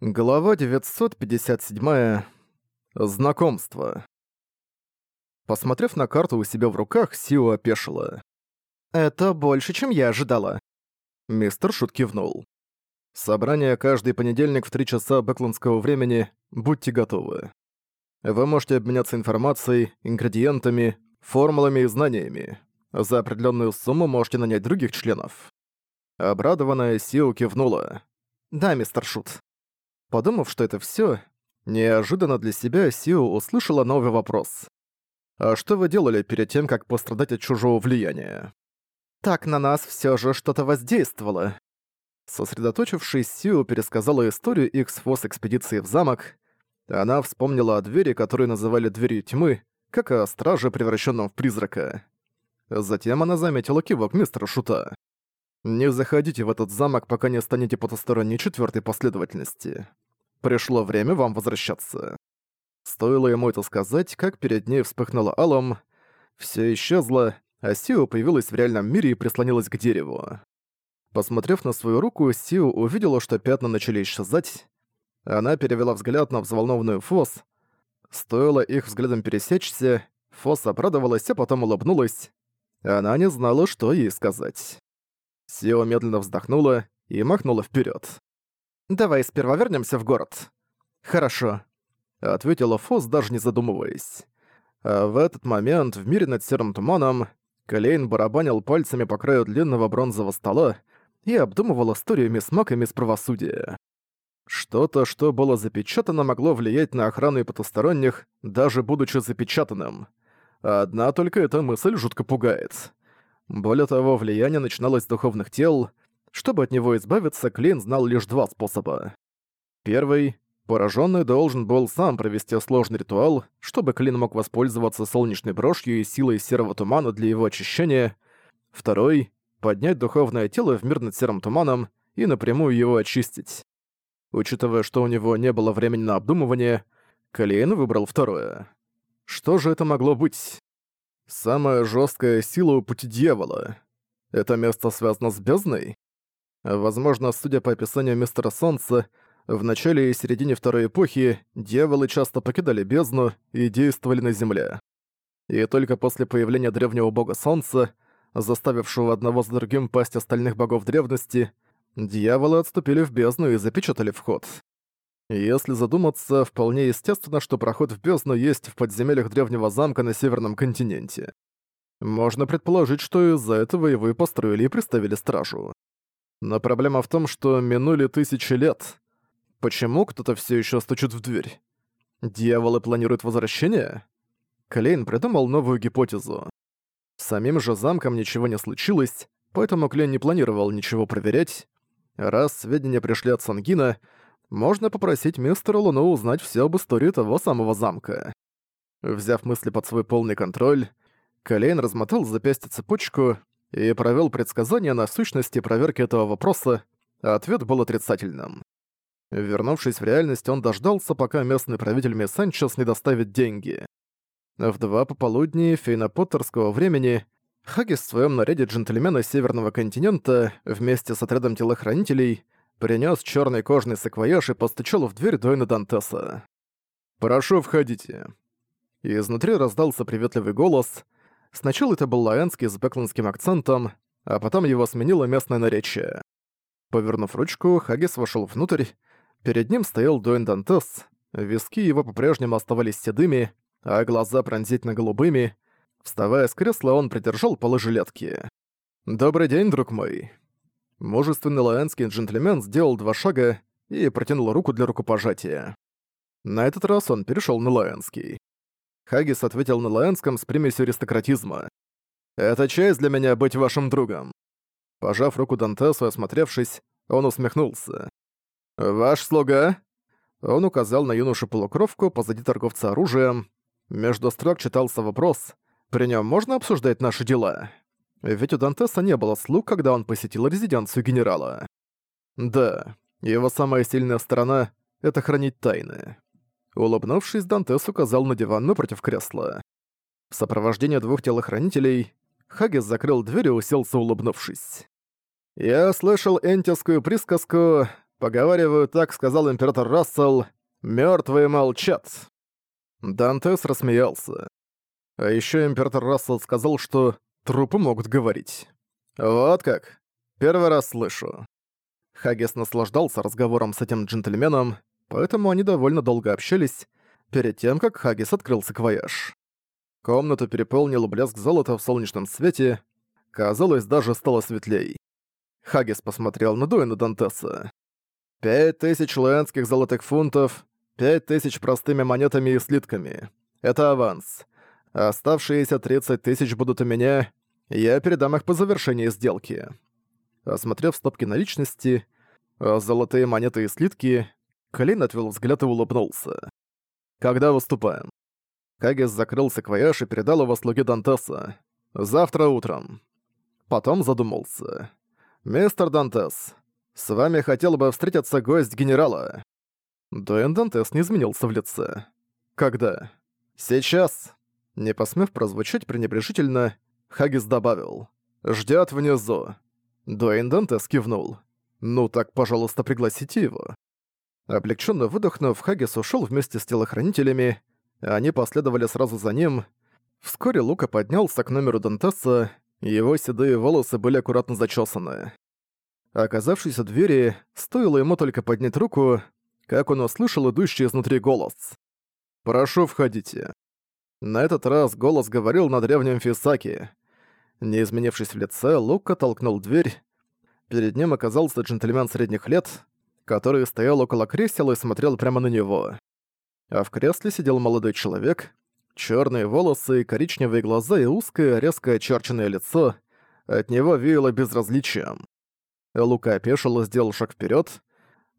Глава 957. Знакомство. Посмотрев на карту у себя в руках, Сио опешила. «Это больше, чем я ожидала». Мистер Шут кивнул. «Собрание каждый понедельник в три часа бэкландского времени. Будьте готовы. Вы можете обменяться информацией, ингредиентами, формулами и знаниями. За определенную сумму можете нанять других членов». Обрадованная Сио кивнула. «Да, мистер Шут». Подумав, что это все, неожиданно для себя Сио услышала новый вопрос. «А что вы делали перед тем, как пострадать от чужого влияния?» «Так на нас все же что-то воздействовало». Сосредоточившись, Сио пересказала историю X-Force экспедиции в замок. Она вспомнила о двери, которую называли «дверью тьмы», как о страже, превращенном в призрака. Затем она заметила кивок мистера Шута. «Не заходите в этот замок, пока не станете потусторонней четвертой последовательности. Пришло время вам возвращаться». Стоило ему это сказать, как перед ней вспыхнуло алом, все исчезло, а Сио появилась в реальном мире и прислонилась к дереву. Посмотрев на свою руку, Сио увидела, что пятна начали исчезать. Она перевела взгляд на взволнованную Фос. Стоило их взглядом пересечься, Фос обрадовалась, а потом улыбнулась. Она не знала, что ей сказать. Сио медленно вздохнула и махнула вперед. Давай сперва вернемся в город». «Хорошо», — ответила Фос, даже не задумываясь. А в этот момент в мире над серым туманом Клейн барабанил пальцами по краю длинного бронзового стола и обдумывал историю мисс Мак и мисс Правосудия. Что-то, что было запечатано, могло влиять на охрану и потусторонних, даже будучи запечатанным. Одна только эта мысль жутко пугает. Более того, влияние начиналось с духовных тел — чтобы от него избавиться, Клин знал лишь два способа. Первый — пораженный должен был сам провести сложный ритуал, чтобы Клин мог воспользоваться солнечной брошью и силой серого тумана для его очищения. Второй — поднять духовное тело в мир над серым туманом и напрямую его очистить. Учитывая, что у него не было времени на обдумывание, Клин выбрал второе. Что же это могло быть? Самая жесткая сила у пути дьявола. Это место связано с бездной? Возможно, судя по описанию Мистера Солнца, в начале и середине Второй Эпохи дьяволы часто покидали бездну и действовали на Земле. И только после появления древнего бога Солнца, заставившего одного за другим пасть остальных богов древности, дьяволы отступили в бездну и запечатали вход. Если задуматься, вполне естественно, что проход в бездну есть в подземельях древнего замка на Северном континенте. Можно предположить, что из-за этого его и построили и приставили стражу. Но проблема в том, что минули тысячи лет. Почему кто-то все еще стучит в дверь? Дьяволы планируют возвращение? Клейн придумал новую гипотезу. Самим же замком ничего не случилось, поэтому Клейн не планировал ничего проверять. Раз сведения пришли от Сангина, можно попросить мистера Луну узнать все об истории того самого замка. Взяв мысли под свой полный контроль, Клейн размотал запястье цепочку и провёл предсказание на сущности проверки этого вопроса, ответ был отрицательным. Вернувшись в реальность, он дождался, пока местный правитель Мессенчес не доставит деньги. В два пополудни фейнопоттерского времени Хагис в своём наряде джентльмена Северного континента вместе с отрядом телохранителей принёс чёрный кожный саквояж и постучал в дверь Дойна Дантеса. «Прошу, входите». И изнутри раздался приветливый голос — Сначала это был Лаэнский с бэкландским акцентом, а потом его сменило местное наречие. Повернув ручку, Хагис вошел внутрь. Перед ним стоял Дуэн Дантес. Виски его по-прежнему оставались седыми, а глаза пронзительно-голубыми. Вставая с кресла, он придержал полы жилетки. «Добрый день, друг мой». Мужественный лаэнский джентльмен сделал два шага и протянул руку для рукопожатия. На этот раз он перешел на лаэнский. Хагис ответил на лаэнском с примесью аристократизма. «Это честь для меня быть вашим другом». Пожав руку Дантесу и осмотревшись, он усмехнулся. «Ваш слуга?» Он указал на юношу-полукровку позади торговца оружием. Между строк читался вопрос, «При нем можно обсуждать наши дела?» Ведь у Дантеса не было слуг, когда он посетил резиденцию генерала. Да, его самая сильная сторона — это хранить тайны. Улыбнувшись, Дантес указал на диван напротив кресла. В сопровождении двух телохранителей Хагис закрыл дверь и уселся, улыбнувшись. «Я слышал энтискую присказку, поговариваю, так сказал император Рассел, мертвые молчат». Дантес рассмеялся. А еще император Рассел сказал, что трупы могут говорить. «Вот как. Первый раз слышу». Хагис наслаждался разговором с этим джентльменом, поэтому они довольно долго общались, перед тем, как Хагис открыл саквояж. Комнату переполнил блеск золота в солнечном свете. Казалось, даже стало светлей. Хагис посмотрел на Дуэна Дантеса. «Пять тысяч луэнских золотых фунтов, пять тысяч простыми монетами и слитками. Это аванс. Оставшиеся 30 тысяч будут у меня, я передам их по завершении сделки». Осмотрев стопки наличности, золотые монеты и слитки, Клейн отвел взгляд и улыбнулся. «Когда выступаем?» Кагис закрыл саквояж и передал его слуге Дантеса. «Завтра утром». Потом задумался. «Мистер Дантес, с вами хотел бы встретиться гость генерала». Дуэн Дантес не изменился в лице. «Когда?» «Сейчас». Не посмев прозвучать пренебрежительно, Хагис добавил. «Ждёт внизу». Дуэйн Дантес кивнул. «Ну так, пожалуйста, пригласите его». Облегченно выдохнув, Хагис ушел вместе с телохранителями, а они последовали сразу за ним. Вскоре Лука поднялся к номеру Дантеса, его седые волосы были аккуратно зачесаны. Оказавшись у двери, стоило ему только поднять руку, как он услышал идущий изнутри голос. «Прошу, входите». На этот раз голос говорил на древнем Фисаке. Не изменившись в лице, Лука толкнул дверь. Перед ним оказался джентльмен средних лет который стоял около кресла и смотрел прямо на него. А в кресле сидел молодой человек, черные волосы, коричневые глаза и узкое, резко очерченное лицо. От него веяло безразличием. Лука опешил и сделал шаг вперед,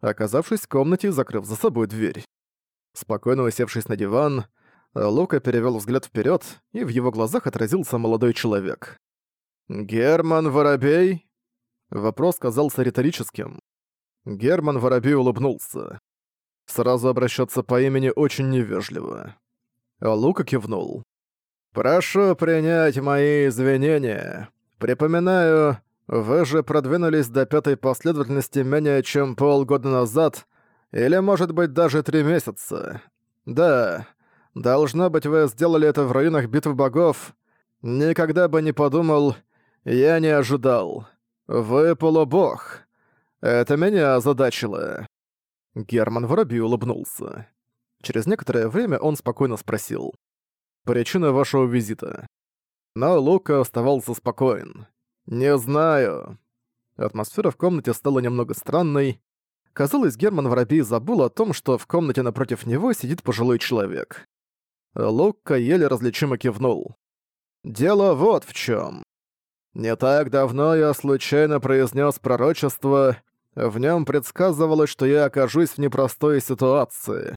оказавшись в комнате и закрыв за собой дверь. Спокойно усевшись на диван, Лука перевёл взгляд вперёд, и в его глазах отразился молодой человек. «Герман Воробей?» Вопрос казался риторическим. Герман Воробей улыбнулся. Сразу обращаться по имени очень невежливо. А Лука кивнул. «Прошу принять мои извинения. Припоминаю, вы же продвинулись до пятой последовательности менее чем полгода назад, или, может быть, даже три месяца. Да, должно быть, вы сделали это в районах битв богов. Никогда бы не подумал, я не ожидал. Вы полубог. Это меня озадачило. Герман Воробей улыбнулся. Через некоторое время он спокойно спросил. «Причина вашего визита?» Но Лука оставался спокоен. «Не знаю». Атмосфера в комнате стала немного странной. Казалось, Герман Воробей забыл о том, что в комнате напротив него сидит пожилой человек. Лука еле различимо кивнул. «Дело вот в чем. Не так давно я случайно произнес пророчество, в нем предсказывалось, что я окажусь в непростой ситуации.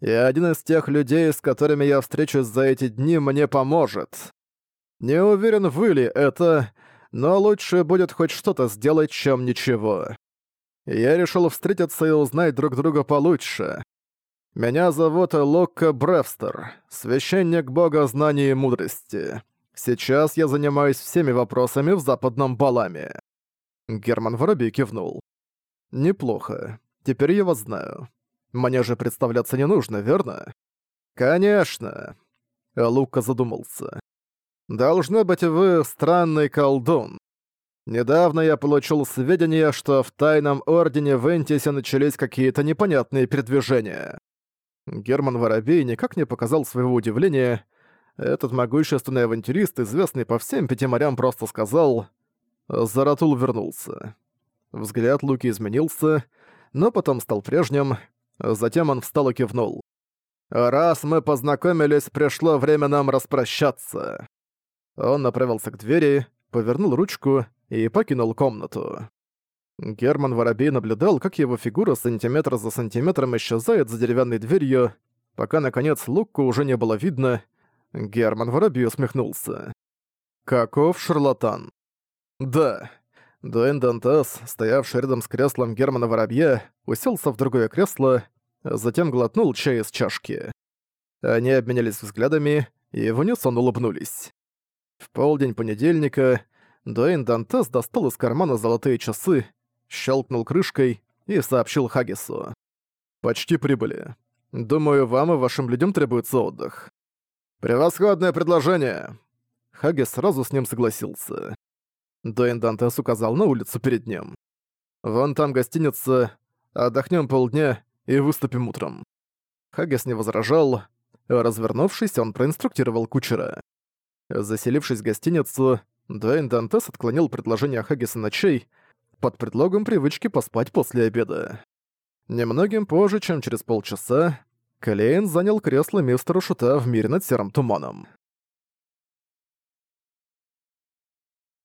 И один из тех людей, с которыми я встречусь за эти дни, мне поможет. Не уверен, вы ли это, но лучше будет хоть что-то сделать, чем ничего. Я решил встретиться и узнать друг друга получше. Меня зовут Локко Бревстер, священник бога знаний и мудрости. Сейчас я занимаюсь всеми вопросами в Западном Баламе». Герман Воробей кивнул. Неплохо. Теперь я вас знаю. Мне же представляться не нужно, верно? Конечно. А Лука задумался. Должно быть, вы странный колдун. Недавно я получил сведения, что в тайном ордене в Энтисе начались какие-то непонятные передвижения. Герман Воробей никак не показал своего удивления. Этот могущественный авантюрист, известный по всем пяти морям, просто сказал «Заратул вернулся». Взгляд Луки изменился, но потом стал прежним. Затем он встал и кивнул. «Раз мы познакомились, пришло время нам распрощаться». Он направился к двери, повернул ручку и покинул комнату. Герман Воробей наблюдал, как его фигура сантиметр за сантиметром исчезает за деревянной дверью, пока, наконец, Лукку уже не было видно. Герман Воробей усмехнулся. «Каков шарлатан?» «Да, Дуэн Дантес, стоявший рядом с креслом Германа Воробья, уселся в другое кресло, затем глотнул чай из чашки. Они обменялись взглядами и в унисон улыбнулись. В полдень понедельника Дуэйн Дантес достал из кармана золотые часы, щелкнул крышкой и сообщил Хагису. «Почти прибыли. Думаю, вам и вашим людям требуется отдых». «Превосходное предложение!» Хагис сразу с ним согласился. Дуэйн Дантес указал на улицу перед ним. «Вон там гостиница. Отдохнем полдня и выступим утром». Хаггис не возражал. Развернувшись, он проинструктировал кучера. Заселившись в гостиницу, Дуэйн Дантес отклонил предложение Хаггиса ночей под предлогом привычки поспать после обеда. Немногим позже, чем через полчаса, Клейн занял кресло мистера Шута в мире над серым туманом.